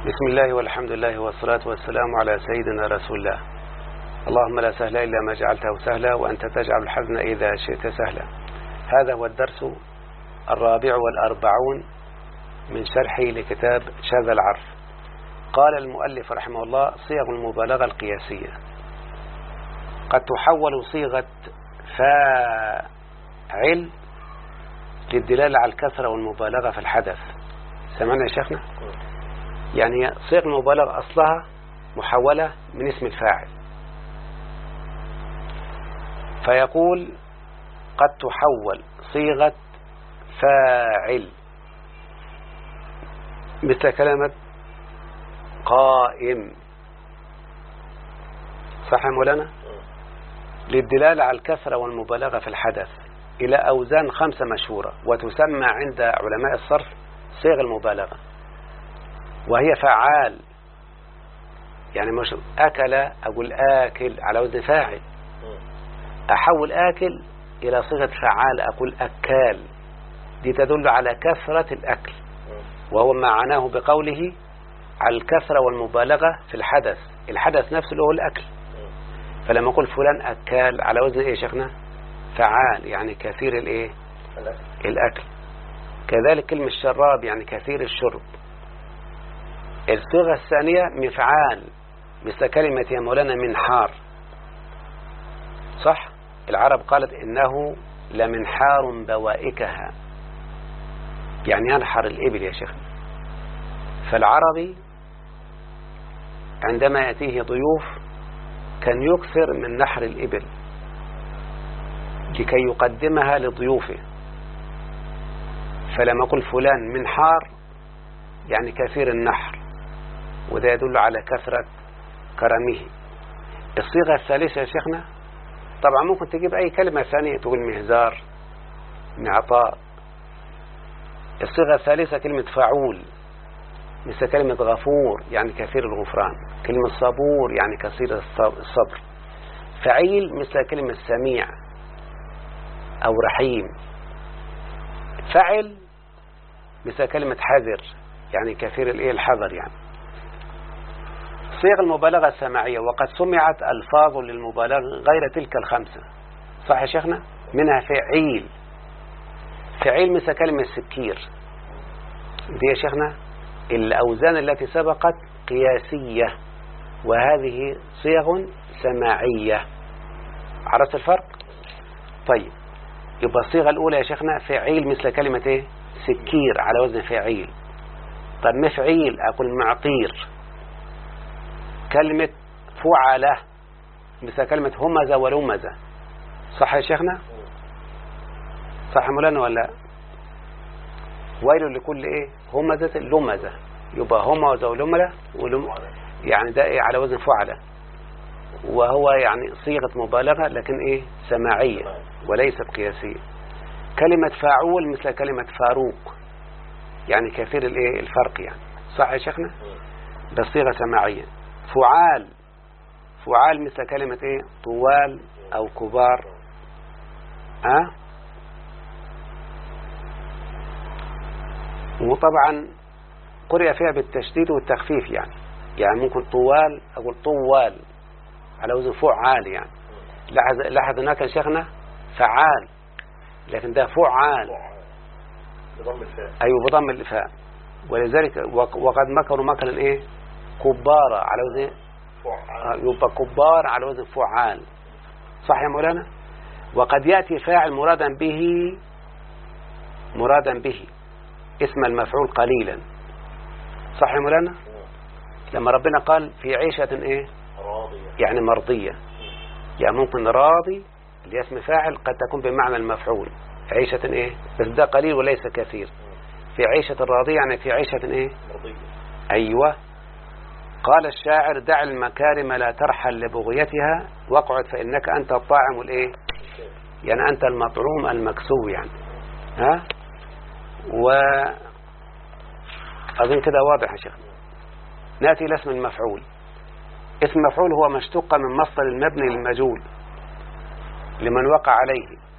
بسم الله والحمد لله والصلاة والسلام على سيدنا رسول الله. اللهم لا سهل إلا ما جعلته سهلا وأنت تجعل الحزن إذا شئت سهلا. هذا هو الدرس الرابع والأربعون من شرحي لكتاب شاذ العرف. قال المؤلف رحمه الله صيغ المبالغة القياسية. قد تحول صيغة فاعل للدلالة على الكثرة والمبالغة في الحدث. سمعنا يا شيخنا؟ يعني صيغ المبالغة أصلها محولة من اسم الفاعل. فيقول قد تحول صيغة فاعل. مثل كلمة قائم. صح يا مولانا؟ للدلالة على الكثرة والمبالغة في الحدث. إلى أوزان خمسة مشهورة وتسمى عند علماء الصرف صيغ المبالغة. وهي فعال. يعني مش أكل أقول آكل على وزن فاعل. أحول آكل إلى صيغة فعال أقول أكال. دي تدل على كثرة الأكل. وهو ما معناه بقوله على الكثرة والمبالغة في الحدث. الحدث نفسه اللي هو الأكل. فلما أقول فلان أكال على وزن إيه شيخنا؟ فعال يعني كثير الإيه؟ الأكل. كذلك كلمة الشراب يعني كثير الشرب. الصيغة الثانية مفعال مثل كلمة يا مولانا منحار. صح؟ العرب قالت إنه لمنحار بوائكها. يعني ينحر الإبل يا شيخ. فالعربي عندما يأتيه ضيوف كان يكثر من نحر الإبل لكي يقدمها لضيوفه. فلما أقول فلان منحار يعني كثير النحر. وده يدل على كثرة كرمه. الصيغة الثالثة يا شيخنا طبعا ممكن تجيب أي كلمة ثانية تقول مهزار معطاء الصيغة الثالثة كلمة فعول مثل كلمة غفور يعني كثير الغفران. كلمة صبور يعني كثير الصبر. فعيل مثل كلمة سميع أو رحيم. فعل مثل كلمة حذر يعني كثير الإيه؟ الحذر يعني. صيغ المبالغة السماعية وقد سمعت ألفاظ للمبالغة غير تلك الخمسة. صح يا شيخنا؟ منها فعيل. فعيل مثل كلمة سكير. دي يا شيخنا الأوزان التي سبقت قياسية وهذه صيغ سماعية. عرفت الفرق؟ طيب يبقى الصيغة الأولى يا شيخنا فعيل مثل كلمة إيه؟ سكير على وزن فعيل. طب مفعيل أقول معطير. كلمة فعلة مثل كلمة همزة ولمزة. صح يا شيخنا؟ صح مولانا ولا؟ ويل لكل إيه؟ همزة لمزة. يبقى همزة ولملة ولم يعني ده إيه على وزن فعلة وهو يعني صيغة مبالغة لكن إيه؟ سماعية وليست قياسية. كلمة فاعول مثل كلمة فاروق. يعني كثير الإيه؟ الفرق يعني. صح يا شيخنا؟ ده صيغة سماعية. فعال. فعال مثل كلمة إيه؟ طوال أو كبار. ها؟ أه؟ وطبعا قرئ فيها بالتشديد والتخفيف يعني. يعني ممكن طوال أقول طوال. على وزن فعال يعني. لاحظ لاحظ هناك شيخنا؟ فعال. لكن ده فعال. بضم الفاء. أيوه بضم الفاء. ولذلك وقد مكروا مكرا إيه؟ كبارة على وزن يبقى كبار على وزن فعال. صح يا مولانا؟ وقد يأتي فاعل مرادا به مرادا به. اسم المفعول قليلا. صح يا مولانا؟ لما ربنا قال في عيشة إيه؟ راضية. يعني مرضية. يعني ممكن راضي اللي اسم فاعل قد تكون بمعنى المفعول. عيشة إيه؟ بس ده قليل وليس كثير. في عيشة راضية يعني في عيشة إيه؟ مرضية. أيوه. قال الشاعر دع المكارم لا ترحل لبغيتها واقعد فإنك أنت الطاعم الإيه؟ يعني أنت المطعوم المكسو يعني. ها؟ و أظن كده واضح يا شيخ. نأتي إلى اسم المفعول. اسم المفعول هو ما اشتق من مصدر المبني للمجهول لمن وقع عليه.